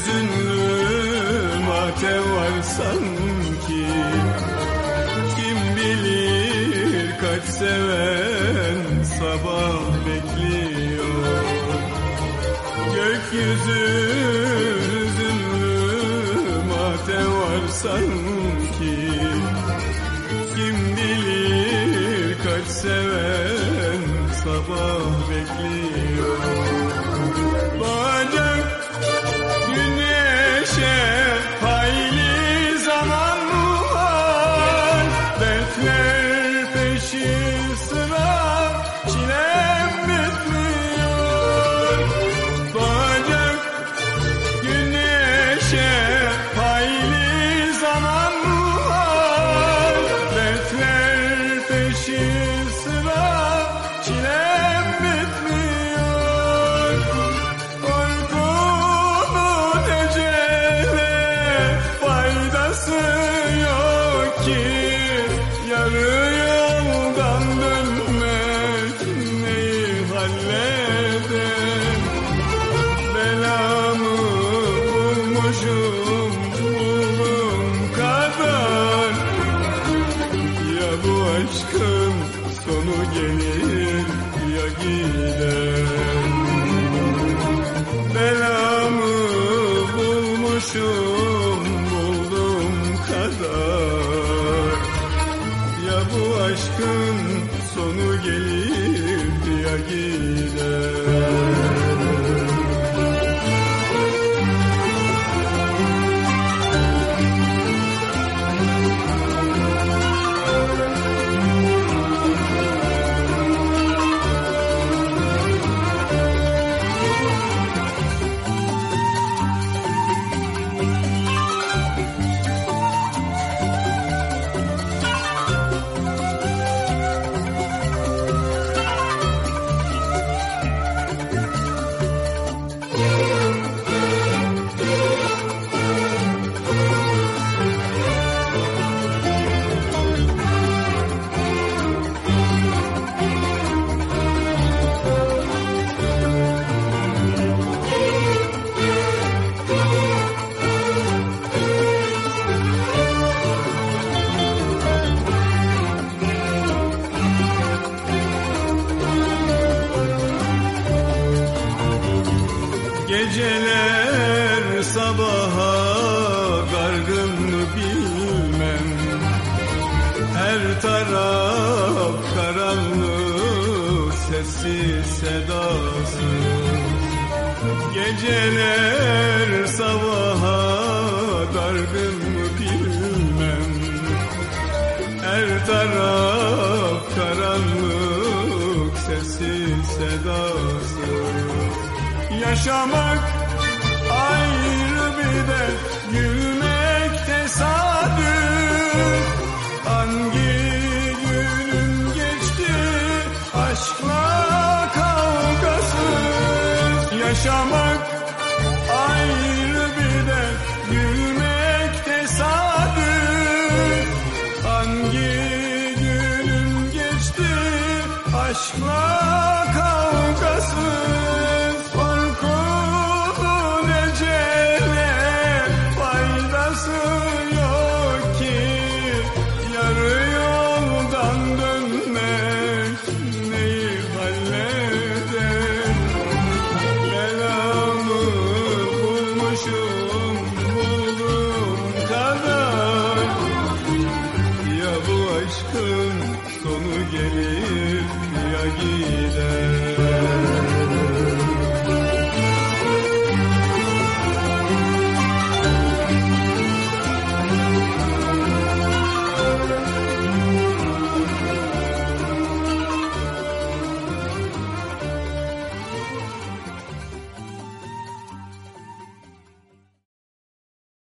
Hüzünlü matem var sanki. Kim bilir kaç seven sabah bekliyor. Gökyüzü hüzünlü matem var sanki. Kim bilir kaç seven shoes. Sonu gelir ya gider Belamı bulmuşum Geceler sabaha dargın mı bilmem. Her taraf karanlık sessiz sedasız. Geceler sabaha dargın mı bilmem. Her taraf karanlık sessiz sedasız Yaşamak ayrı bir de gülmek tesadüf. Hangi günün geçti aşkla kavgasız Yaşamak ayrı bir de gülmek tesadüf. Hangi günün geçti aşkla Oh.